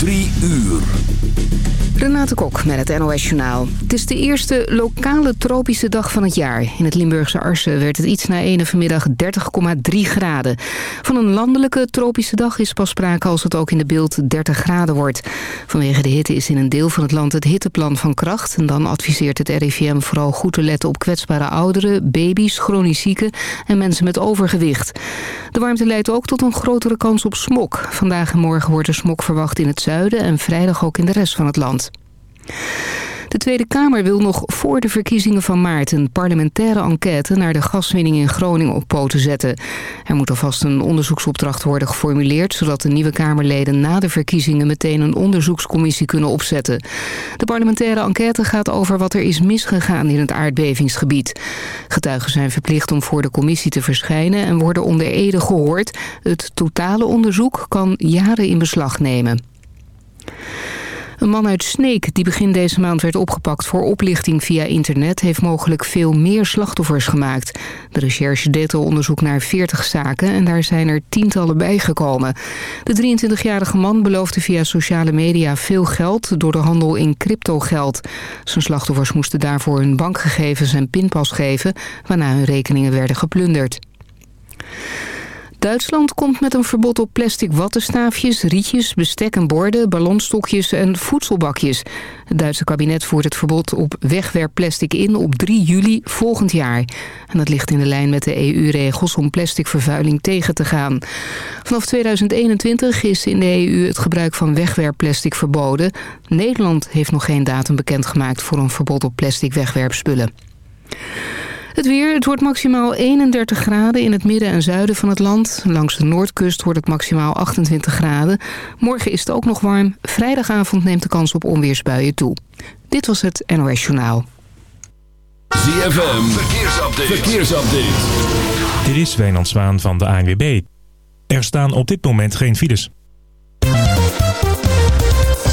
Drie uur. Renate Kok met het NOS Journaal. Het is de eerste lokale tropische dag van het jaar. In het Limburgse Arsen werd het iets na ene vanmiddag 30,3 graden. Van een landelijke tropische dag is pas sprake als het ook in de beeld 30 graden wordt. Vanwege de hitte is in een deel van het land het hitteplan van kracht. En dan adviseert het RIVM vooral goed te letten op kwetsbare ouderen, baby's, chronisch zieken en mensen met overgewicht. De warmte leidt ook tot een grotere kans op smok. Vandaag en morgen wordt er smok verwacht in het zuiden en vrijdag ook in de rest van het land. De Tweede Kamer wil nog voor de verkiezingen van maart... een parlementaire enquête naar de gaswinning in Groningen op poten zetten. Er moet alvast een onderzoeksopdracht worden geformuleerd... zodat de nieuwe Kamerleden na de verkiezingen... meteen een onderzoekscommissie kunnen opzetten. De parlementaire enquête gaat over wat er is misgegaan in het aardbevingsgebied. Getuigen zijn verplicht om voor de commissie te verschijnen... en worden onder ede gehoord. Het totale onderzoek kan jaren in beslag nemen. Een man uit Sneek die begin deze maand werd opgepakt voor oplichting via internet... heeft mogelijk veel meer slachtoffers gemaakt. De recherche deed al onderzoek naar 40 zaken en daar zijn er tientallen bijgekomen. De 23-jarige man beloofde via sociale media veel geld door de handel in cryptogeld. Zijn slachtoffers moesten daarvoor hun bankgegevens en pinpas geven... waarna hun rekeningen werden geplunderd. Duitsland komt met een verbod op plastic wattenstaafjes, rietjes, bestek en borden, ballonstokjes en voedselbakjes. Het Duitse kabinet voert het verbod op wegwerpplastic in op 3 juli volgend jaar. En dat ligt in de lijn met de EU-regels om plasticvervuiling tegen te gaan. Vanaf 2021 is in de EU het gebruik van wegwerpplastic verboden. Nederland heeft nog geen datum bekendgemaakt voor een verbod op plastic wegwerpspullen. Het weer, het wordt maximaal 31 graden in het midden en zuiden van het land. Langs de noordkust wordt het maximaal 28 graden. Morgen is het ook nog warm. Vrijdagavond neemt de kans op onweersbuien toe. Dit was het NOS Journaal. ZFM, verkeersupdate. verkeersupdate. Dit is Wijnand Zwaan van de ANWB. Er staan op dit moment geen files.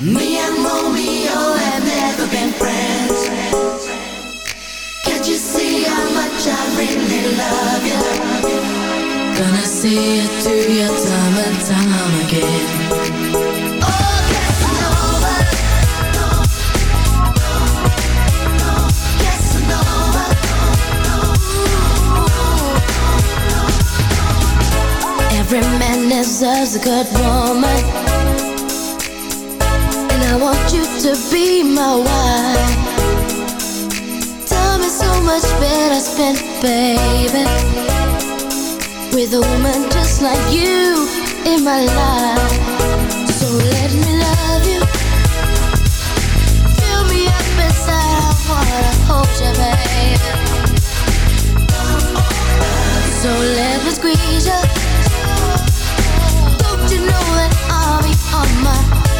Me and Romeo have never been friends. Can't you see how much I really love you? Gonna see it through your time and time again. Oh. Every man deserves a good woman I want you to be my wife. Time is so much better spent, baby, with a woman just like you in my life. So let me love you. Fill me up inside. I wanna hold you, baby. So let me squeeze you. Don't you know that I'll be on my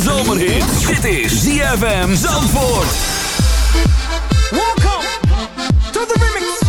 zomerhit. Dit is ZFM Zandvoort. Welcome to the remix.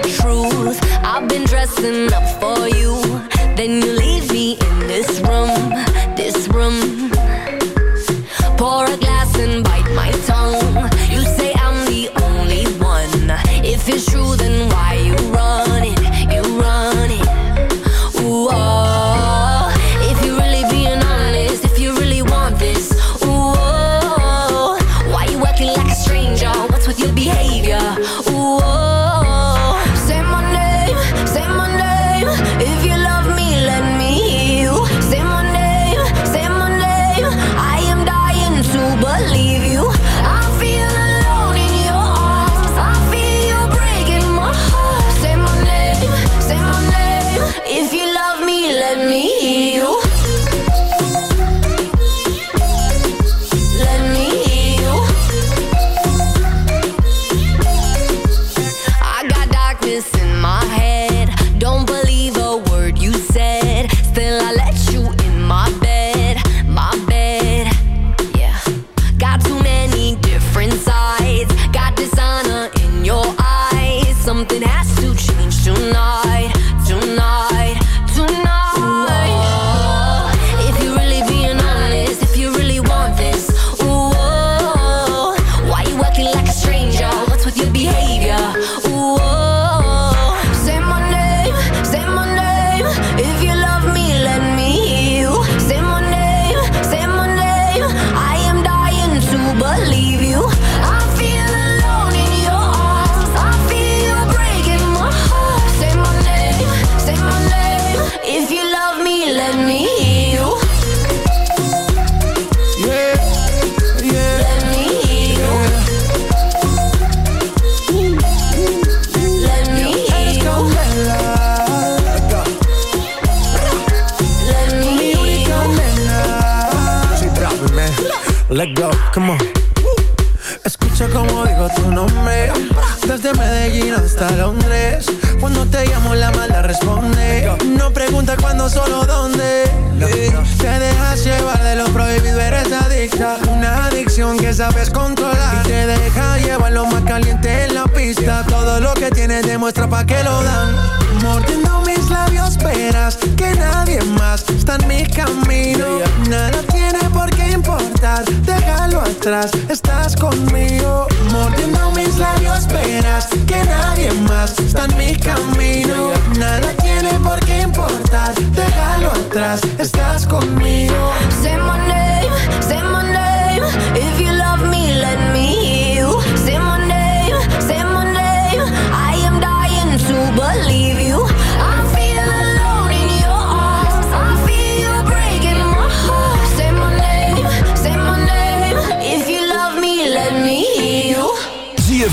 truth. I've been dressing up for you, then you leave. come. Escucha como digo tu nombre. Desde Medellín hasta Londres. Cuando te llamo la mala responde. No pregunta cuándo, solo dónde. Te dejas llevar de lo prohibido, eres adicta. Una adicción que sabes controlar. Y te deja llevar lo más caliente en la Da todo lo que tienes, demuestra pa' que lo dan. Mordiendo mis labios, verás que nadie más está en mi camino. Nada tiene por qué importar, déjalo atrás, estás conmigo. Mordiendo mis labios, verás que nadie más está en mi camino. Nada tiene por qué importar, déjalo atrás, estás conmigo. Say my name, say my name. If you love me, let me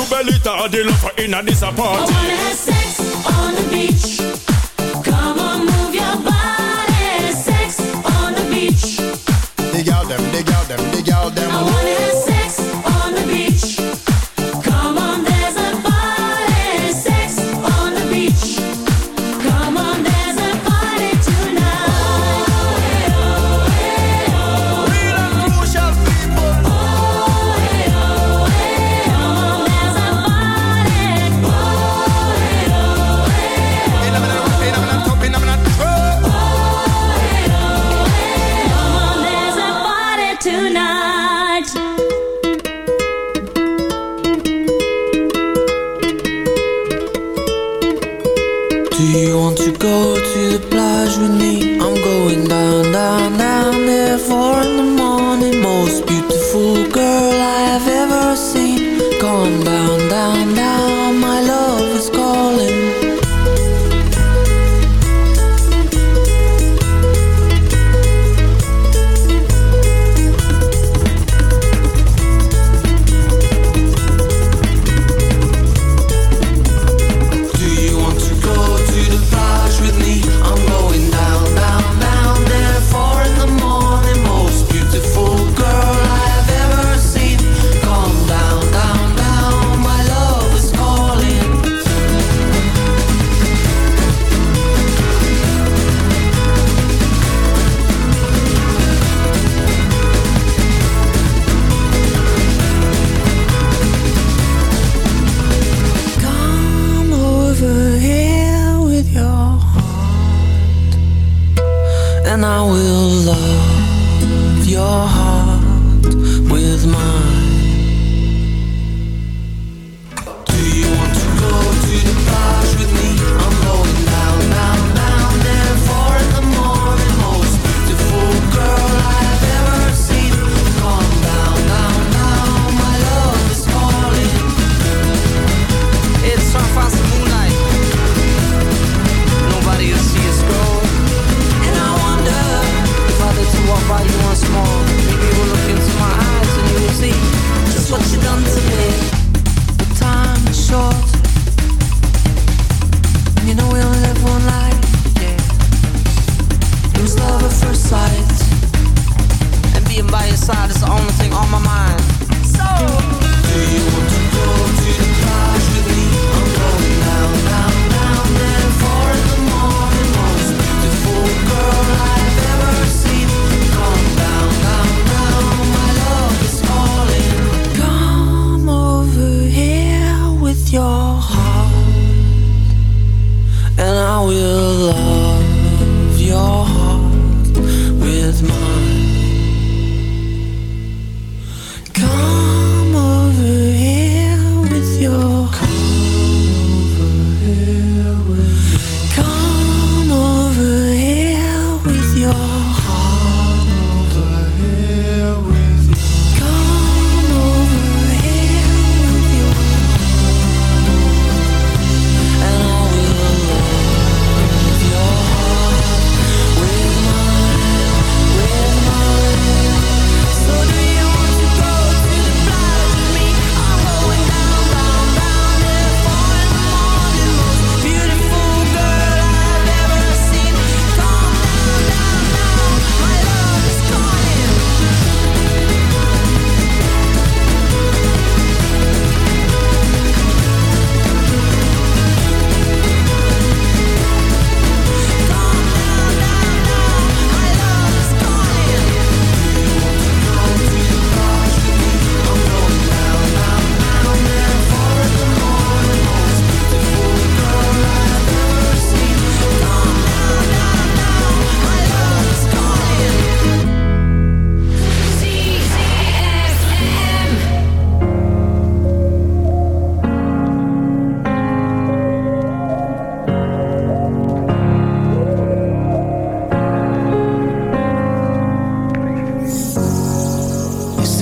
Lubelita, they love her in a disappointment. I wanna have sex on the beach. dispute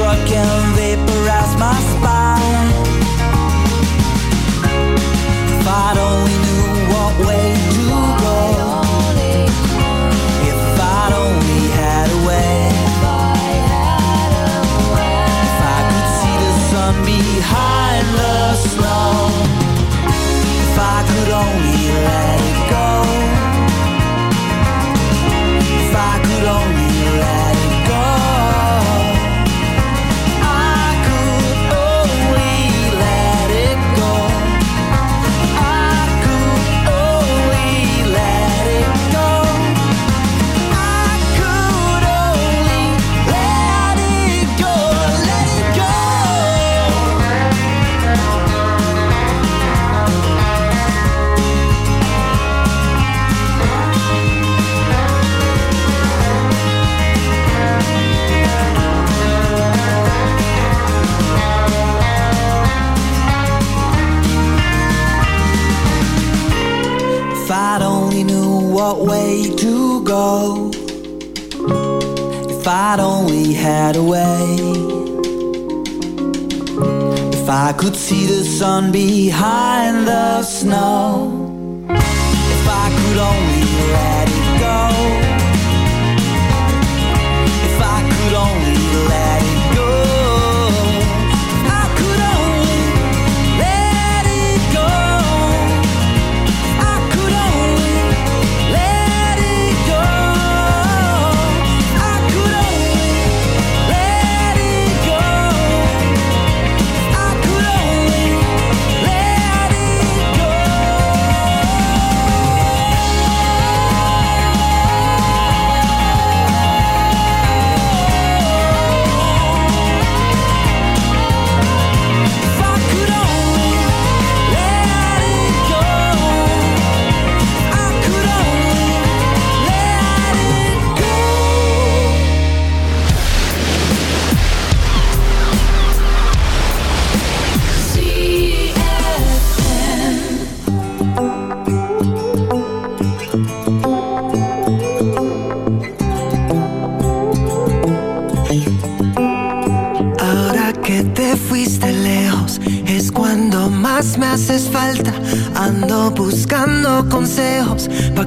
Struck and only had a way. If I could see the sun behind the snow.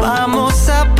Vamos a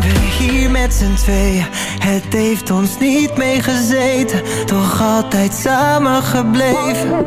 we hier met z'n tweeën. Het heeft ons niet meegezeten, toch altijd samen gebleven.